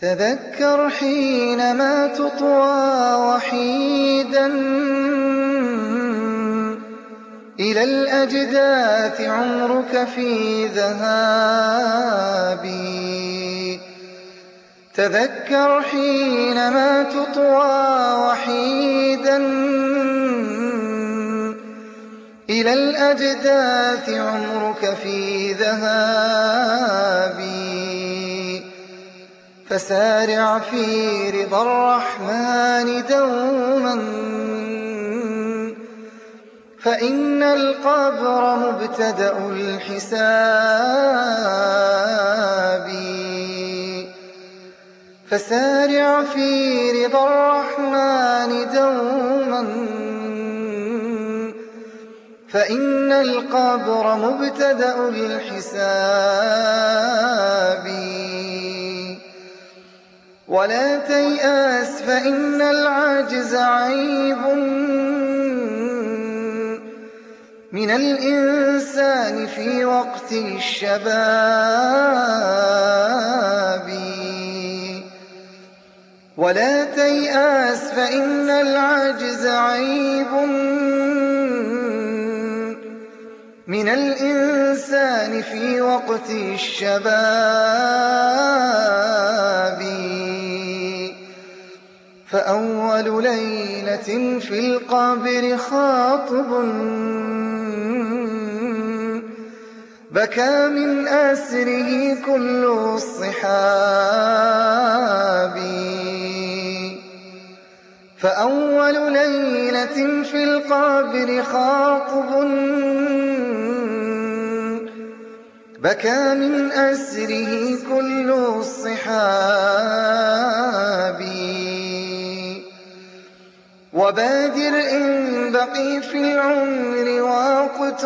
تذكر حينما تطوى وحيدا إلى الأجداث عمرك في ذهابي. تذكر حينما تطوى وحيدا إلى الأجداث عمرك في ذهابي. فسارع في رضا الرحمن دوما. فإن القبر مبتدأ الحساب. فسارع في رضا الرحمن دوما. فإن القبر مبتدأ الحساب. ولا تيأس فإن العجز عيب. من الإنسان في وقت الشباب. ولا تيأس فإن العجز عيب. من الإنسان في وقت الشباب. فأول ليلة في القبر خاطب بكى من أسره كل الصحاب. فأول ليلة في القبر خاطب بكى من أسره كل بقي في العمر وقت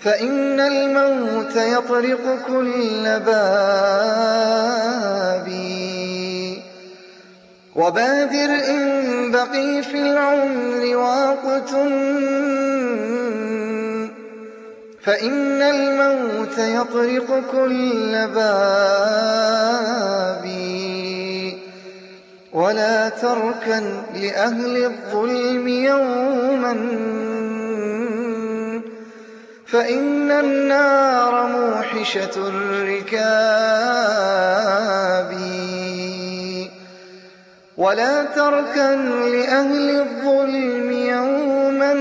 فإن الموت يطرق كل باب. وبادر إن بقي في العمر وقت فإن الموت يطرق كل باب. ولا تركن لأهل الظلم يوما. فإن النار موحشة الركاب ولا تركن لأهل الظلم يوما.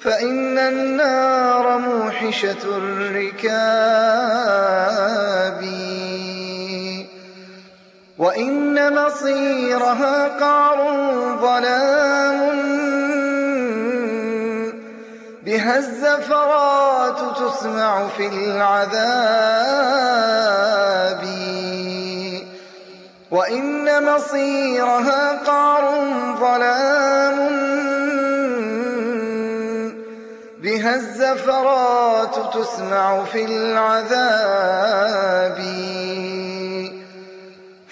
فإن النار موحشة الركاب وإن مصيرها قعر ظلام بها الزفرات تسمع في العذاب. وإن مصيرها قعر ظلام بها الزفرات تسمع في العذاب.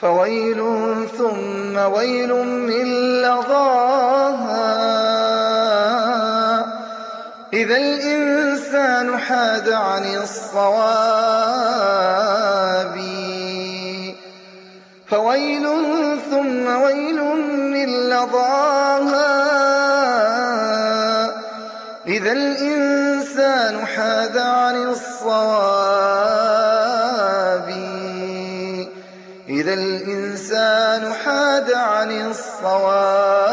فويل ثم ويل من لظاها. إذا الإنسان حاد عن الصواب. فويل ثم ويل من لظاها. إذا الإنسان حاد عن الصواب. الإنسان حاد عن الصواب.